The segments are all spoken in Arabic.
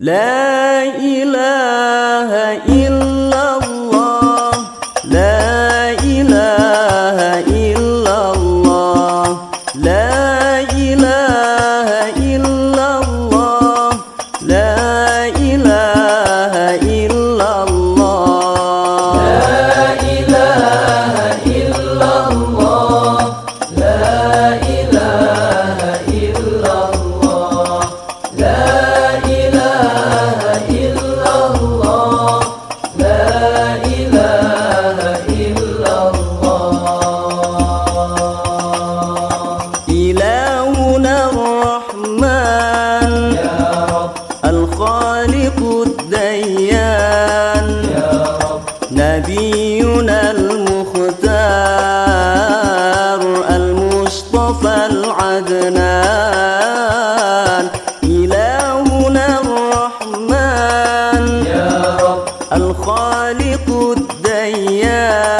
لا إله إلا yeah.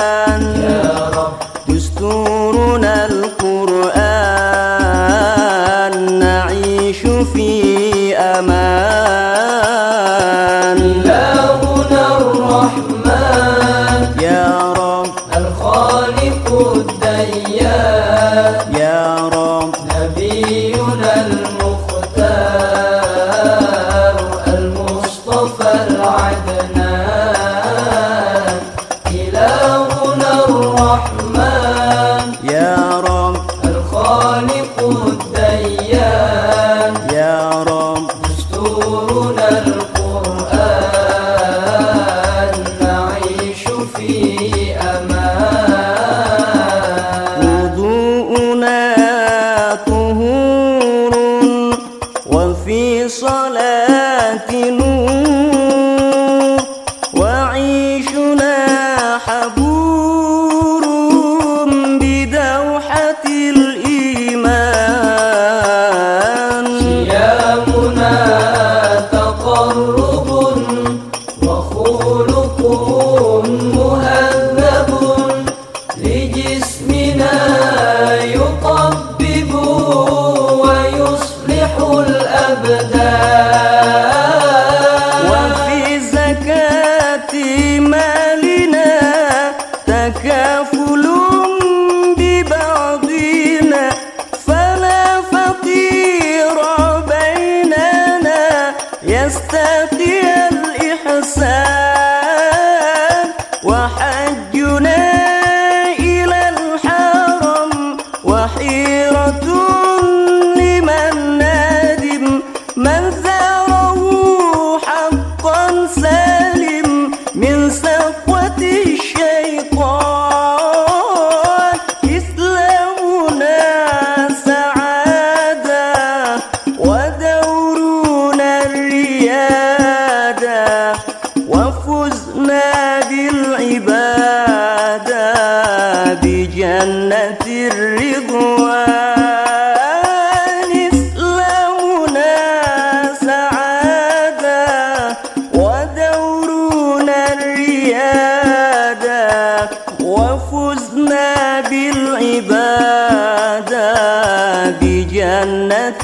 me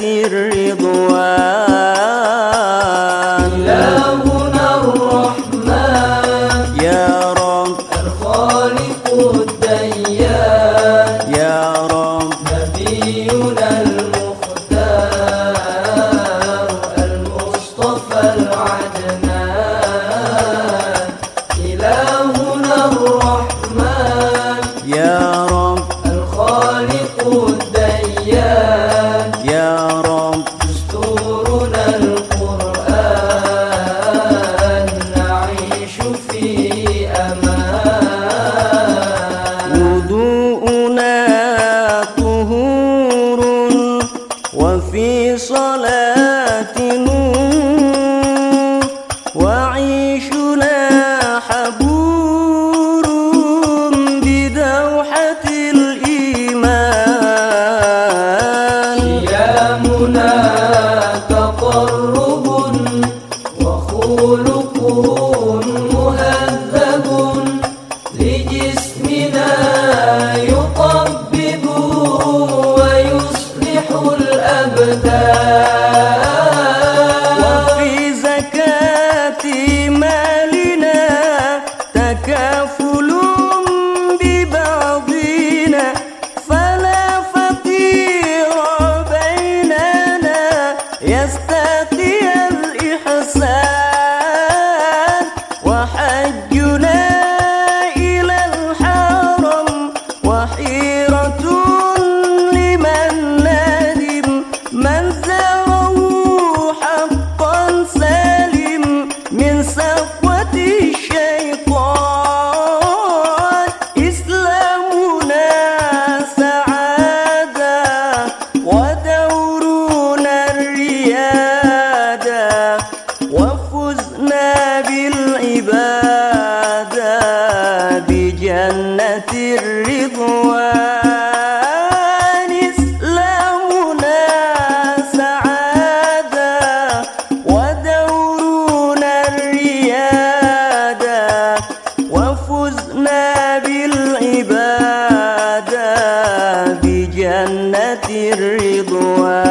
الرضوان دستورنا القرآن نعيش في أمان. وضوءنا طهور وفي صلاة نور وعيشنا حبور بدوحة الإيمان. قيامنا أبدا بجنة الرضوان.